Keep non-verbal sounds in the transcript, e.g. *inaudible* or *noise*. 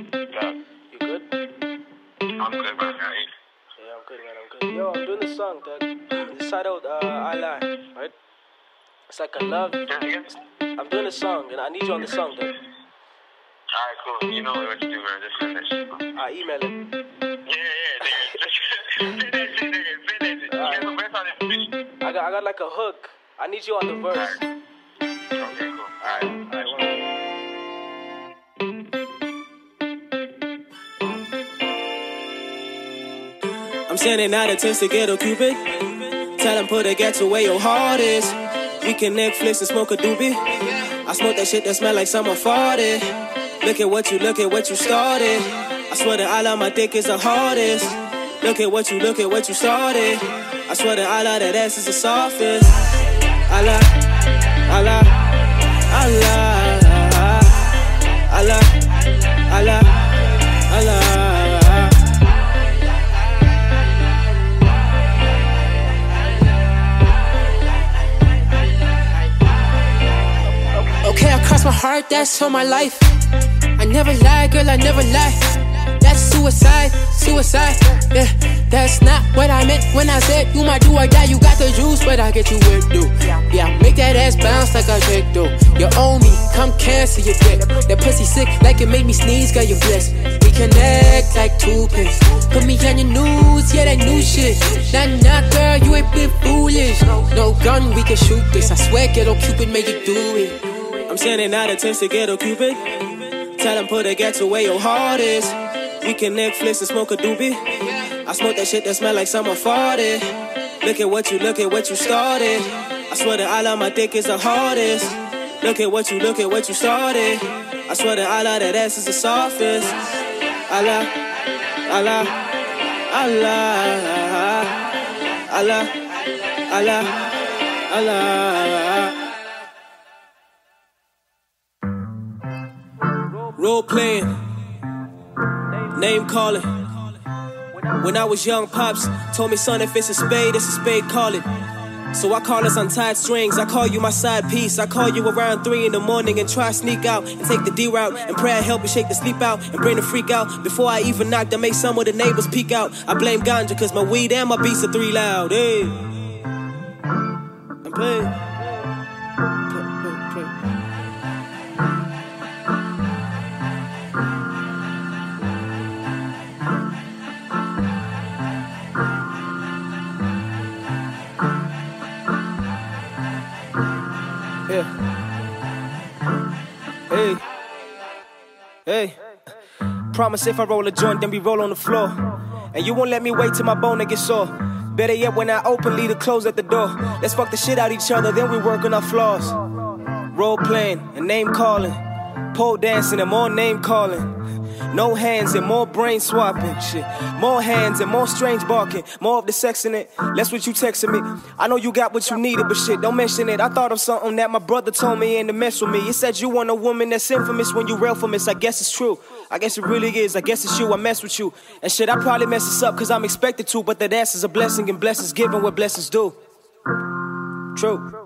dog? You good? I'm good, man. How you? Yeah, I'm good, man. I'm good. Yo, I'm doing this song. This side out, uh, I lie, right? It's like a love. Say it again? I'm doing a song, and I need you on the song, dog. Alright, cool. You know what to do, man. Just send that shit. I email it. Yeah, yeah, nigga. Just *laughs* send that shit, nigga. Send that shit. You got the best on this bitch. I got, I got like a hook. I need you on the verse. I'm sending out a text to get a Cupid. Tell him put a gas where your heart is. We can Netflix and smoke a doobie. I smoke that shit that smell like someone farted. Look at what you, look at what you started. I swear that all of my dick is the hardest. Look at what you, look at what you started. I swear that all of that ass is the softest. Allah, Allah, Allah, Allah, Allah, Cross my heart, that's all my life. I never lie, girl, I never lie. That's suicide, suicide. Yeah, that's not what I meant when I said you might do or die. You got the juice, but I get you with though. Yeah, make that ass bounce like a trick though. You owe me, come cancel your debt. That pussy sick, like it make me sneeze, girl, you blessed. We connect like two pins. Put me on your news, yeah, that new shit. Nah, nah, girl, you ain't. We can shoot this. I swear, ghetto Cupid made you do it. I'm sending out a text to get a Cupid. Tell him put a gas where your heart is. We can Netflix and smoke a doobie. I smoke that shit that smell like someone farted. Look at what you, look at what you started. I swear that all of my dick is the hardest. Look at what you, look at what you started. I swear that all of that ass is the softest. Allah, Allah, Allah, Allah, Allah, Role playing, name calling. When I was young, pops told me, son, if it's a spade, it's a spade, call it. So I call us untied strings. I call you my side piece. I call you around three in the morning and try sneak out and take the D route and pray I help you shake the sleep out and bring the freak out. Before I even knock to make some of the neighbors peek out. I blame ganja cause my weed and my beats are three loud. Hey. I'm. Play, play, play. Yeah. Hey. Hey. Promise if I roll a joint, then we roll on the floor. And you won't let me wait till my bone to get sore. Better yet, when I open, leave the clothes at the door. Let's fuck the shit out each other, then we work on our flaws. Role playing and name calling. Pole dancing and more name calling. No hands and more brain swapping shit. More hands and more strange barking. More of the sex in it. That's what you texting me. I know you got what you needed, but shit, don't mention it. I thought of something that my brother told me in the mess with me. It said you want a woman that's infamous when you real famous. I guess it's true. I guess it really is. I guess it's you. I mess with you. And shit, I probably mess this up because I'm expected to, but that ass is a blessing and blessings given what blessings do. True.